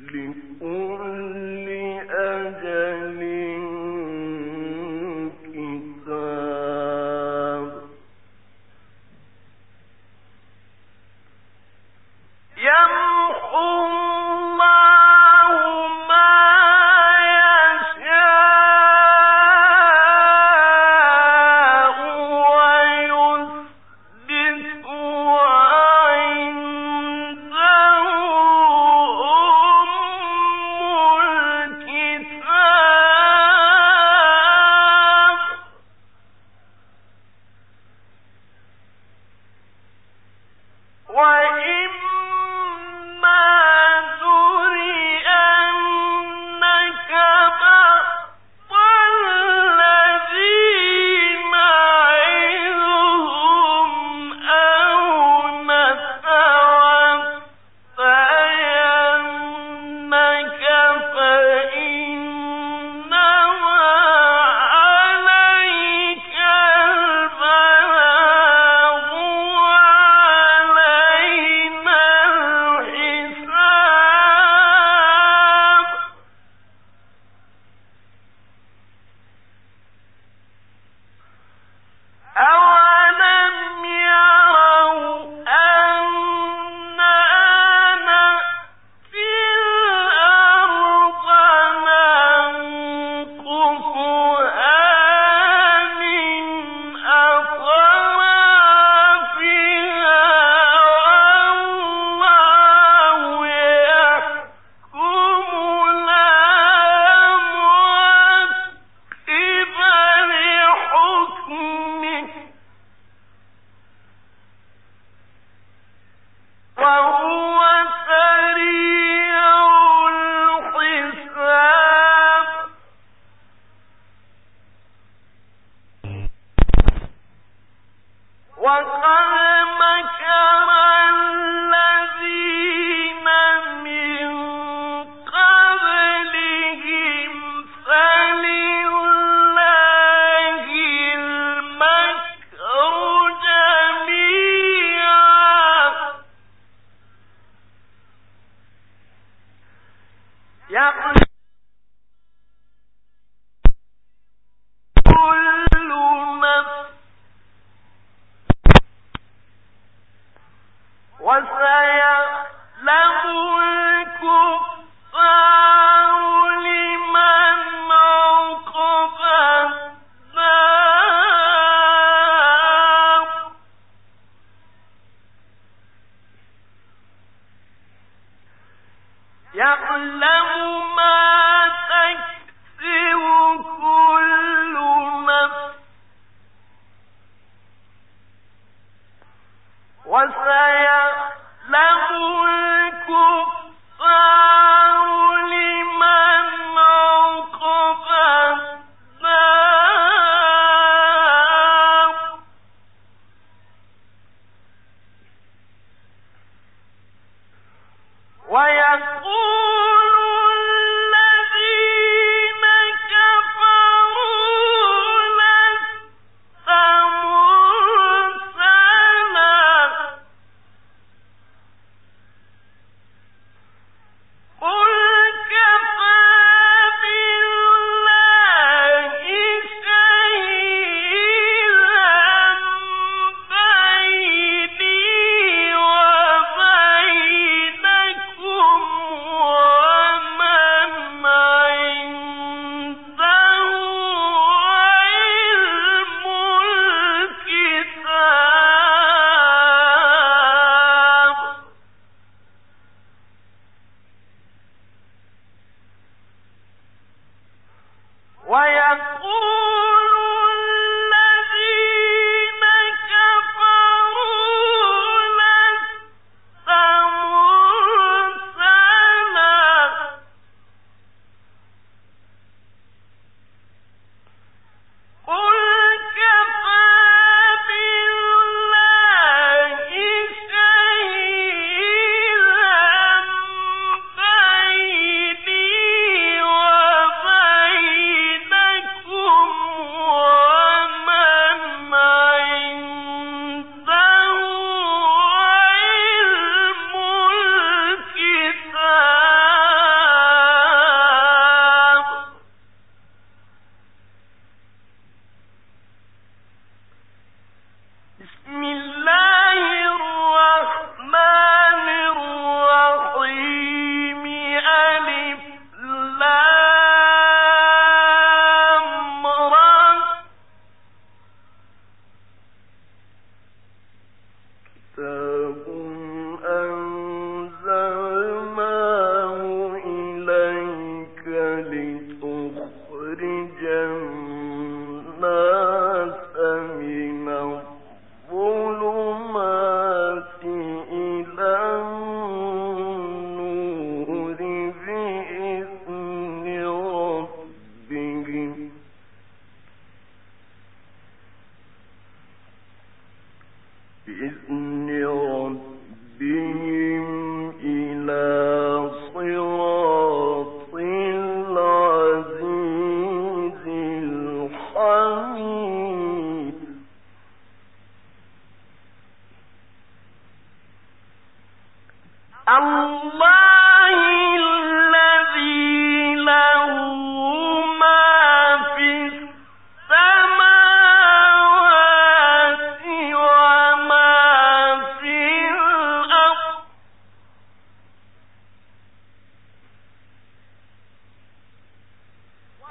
li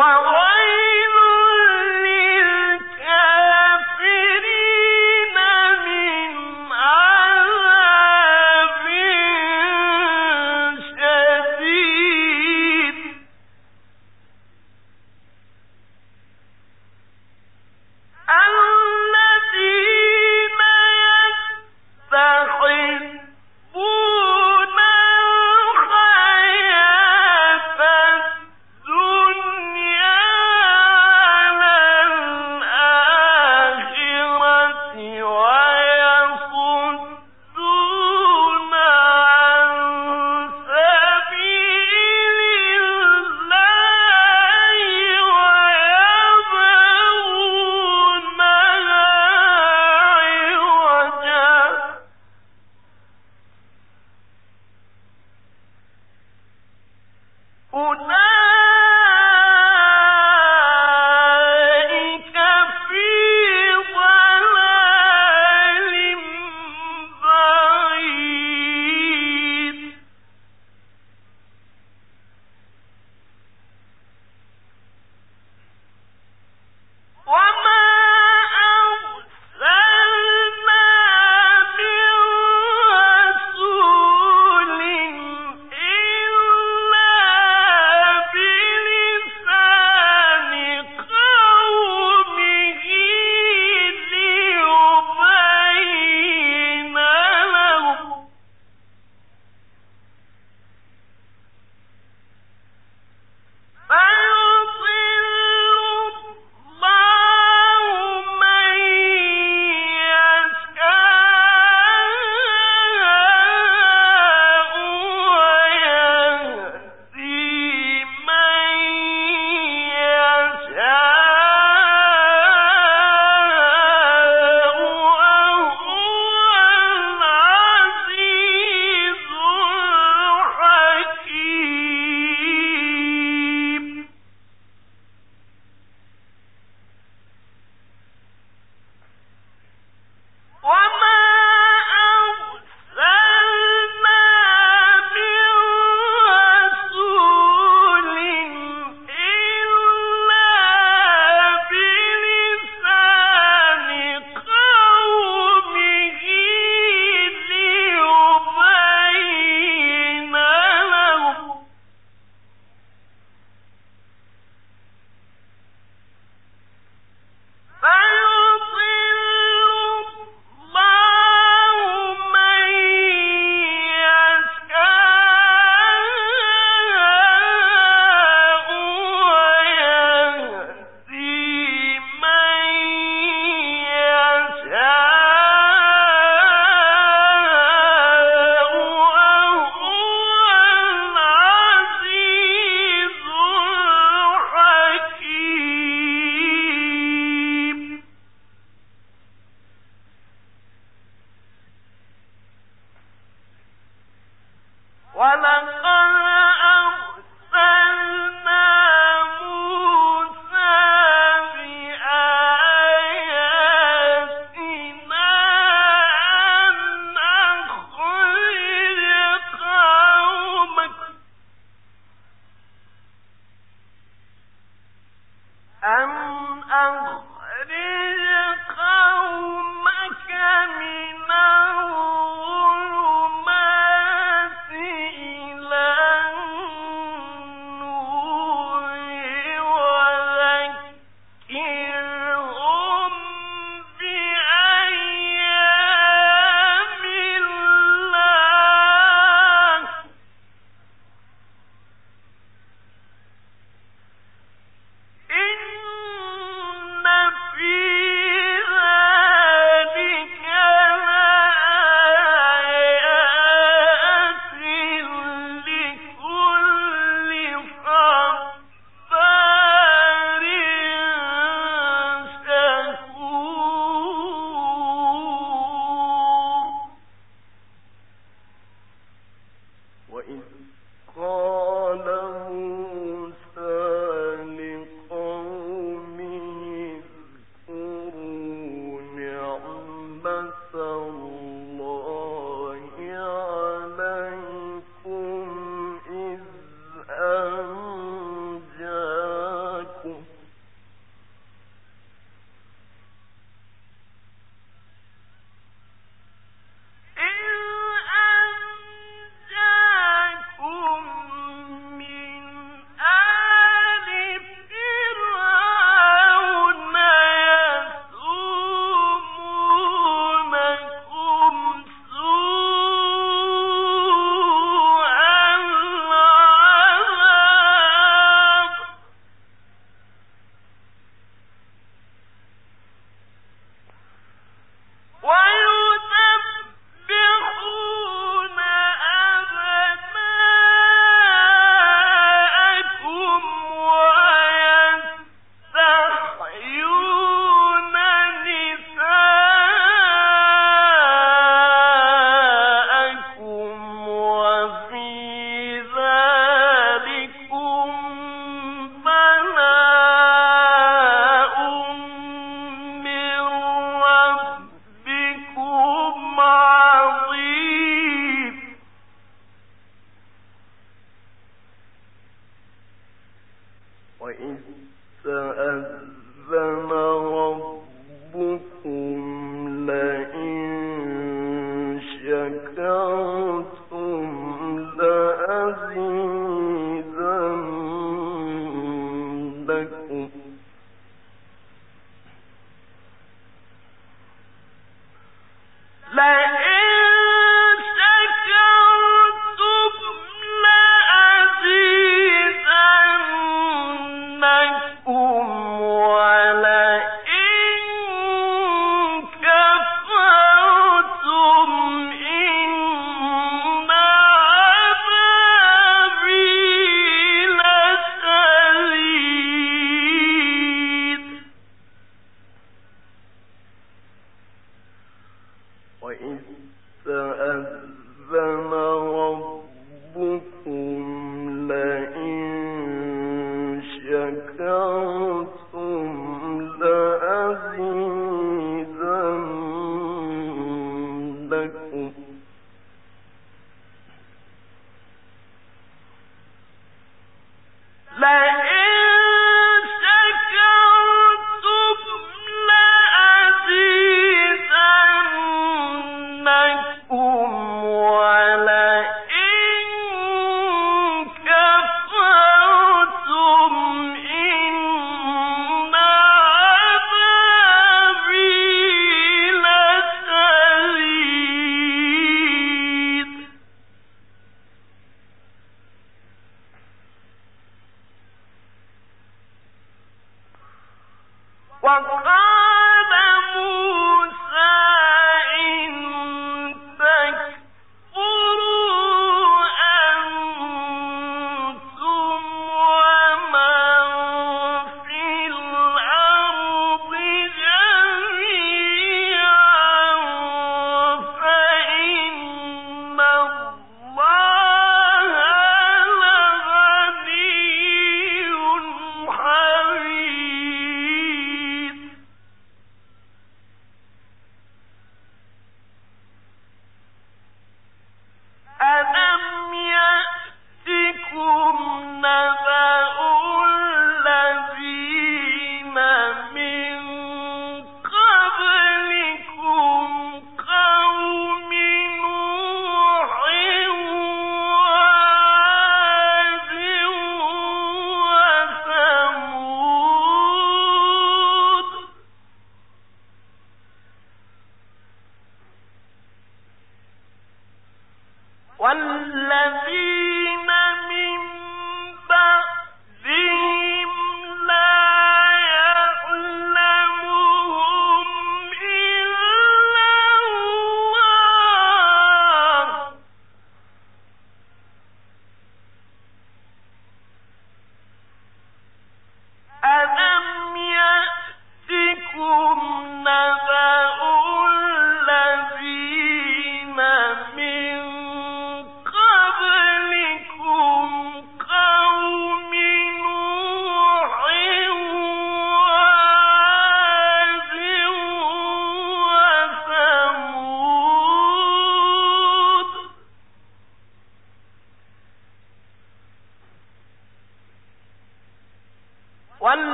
وعلى